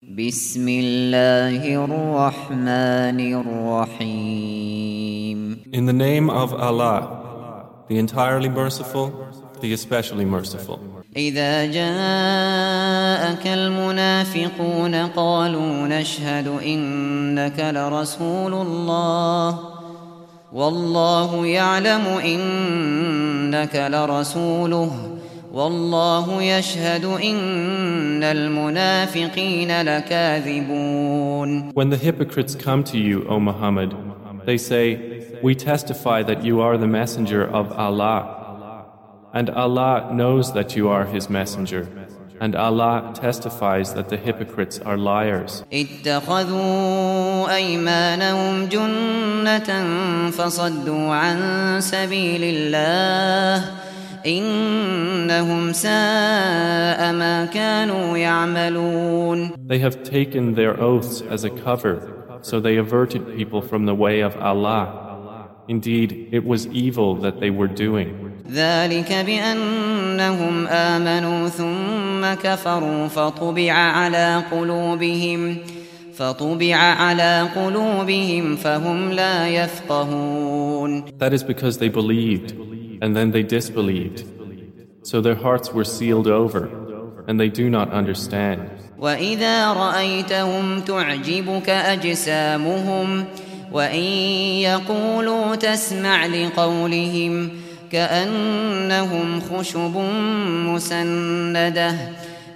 بسم الله الرحمن الرحيم. In the name of Allah, the entirely merciful, the especially merciful. إذا جاءك المنافقون قالوا نشهد إنك لرسول الله. والله يعلم إنك لرسوله. والله يشهد إن المنافقين لكاذبون When the hypocrites come to you, O Muhammad, they say, We testify that you are the messenger of Allah. And Allah knows that you are His messenger. And Allah testifies that the hypocrites are liars. اتخذوا أيمانهم جنة فصدوا عن سبيل الله إنهم ساء ما كانوا يعملون They have taken their oaths as a cover, so they averted people from the way of Allah. Indeed, it was evil that they were doing. ذلك بأنهم آمنوا ثم كفروا فطبع على قلوبهم فطبع على قلوبهم فهم لا يفقهون That is because they believed, and then they disbelieved. So their hearts were sealed over, and they do not understand. وإذا رأيتهم تعجبك أجسامهم وإن يقولوا تسمع لقولهم كأنهم خشب مسندة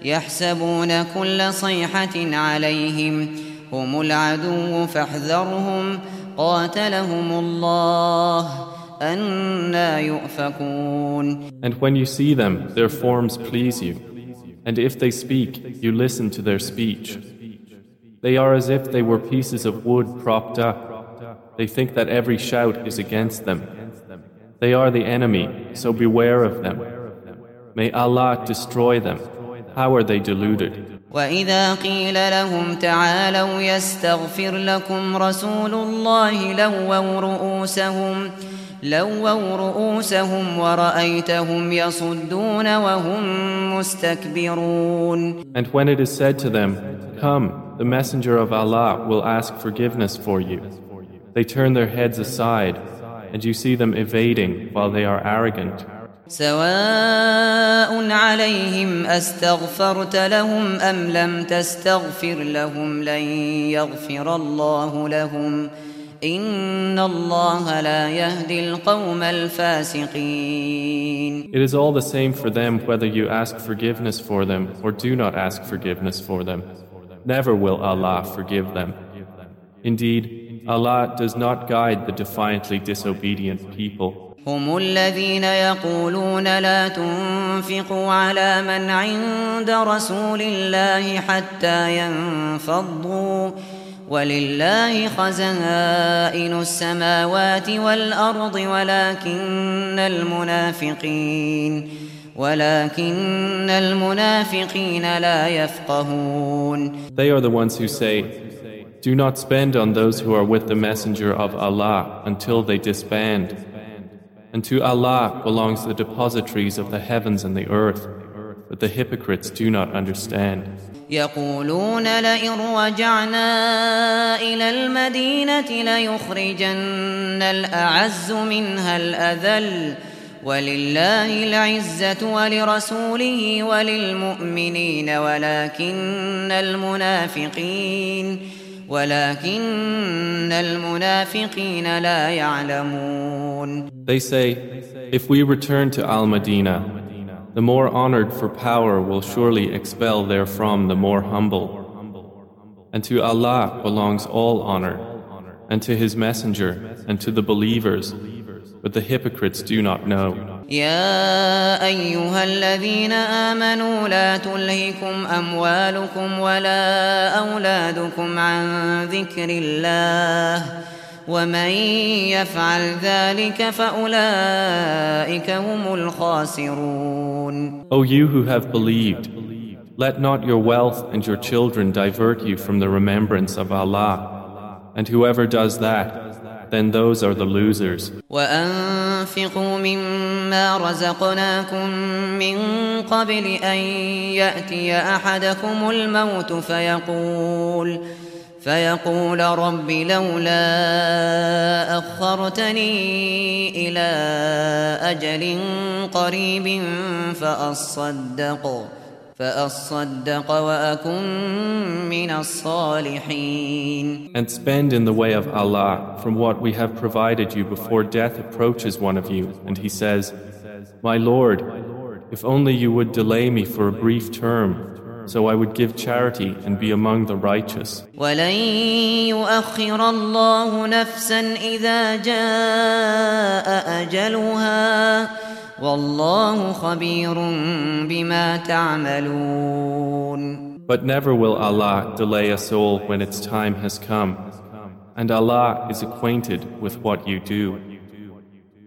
يحسبون كل صيحة عليهم هم العدو فاحذرهم قاتلهم الله And when you see them, their forms please you. And if they speak, you listen to their speech. They are as if they were pieces of wood propped up. They think that every shout is against them. They are the enemy, so beware of them. May Allah destroy them. How are they deluded? وإذا قيل لهم تعالوا يستغفر لكم رسول الله لووا رؤوسهم لووا رؤوسهم ورأيتهم يصدون وهم مستكبرون And when it is said to them, Come, the Messenger of Allah will ask forgiveness for you. They turn their heads aside, and you see them evading while they are arrogant. سواء عليهم أستغفرت لهم أم لم تستغفر لهم لن يغفر الله لهم إن الله لا يهدي القوم الفاسقين It is all the same for them whether you ask forgiveness for them or do not ask forgiveness for them. Never will Allah forgive them. Indeed, Allah does not guide the defiantly disobedient people. هم الذين يقولون لا تنفقوا على من عند رسول الله حتى ينفضوا ولله خزائن السماوات والأرض ولكن المنافقين ولكن المنافقين لا يفقهون They are the ones who say, Do not spend on those who are with the Messenger of Allah until they disband. And to Allah belongs the depositories of the heavens and the earth, but the hypocrites do not understand. يقولون لئن رجعنا إلى المدينة ليخرجن الأعز منها الأذل ولله العزة ولرسوله وللمؤمنين ولكن المنافقين ولكن المنافقين لا يعلمون They say, If we return to Al Madinah, the more honored for power will surely expel therefrom the more humble. And to Allah belongs all honor, and to His Messenger, and to the believers, but the hypocrites do not know. يا أيها الذين آمنوا لا تلهكم أموالكم ولا أولادكم عن ذكر الله ومن يفعل ذلك فأولئك هم الخاسرون O you who have believed, let not your wealth and your children divert you from the remembrance of Allah, and whoever does that, then those are the losers. وأنفقوا مما رزقناكم من قبل أن يأتي أحدكم الموت فيقول فيقول رب لولا أخرتني إلى أجل قريب فأصدق فأصدق وأكن من الصالحين And spend in the way of Allah from what we have provided you before death approaches one of you and he says, My Lord, if only you would delay me for a brief term so I would give charity and be among the righteous. ولن يؤخر الله نفسا إذا جاء أجلها والله خبير بما تعملون But never will Allah delay a soul when its time has come, and Allah is acquainted with what you do.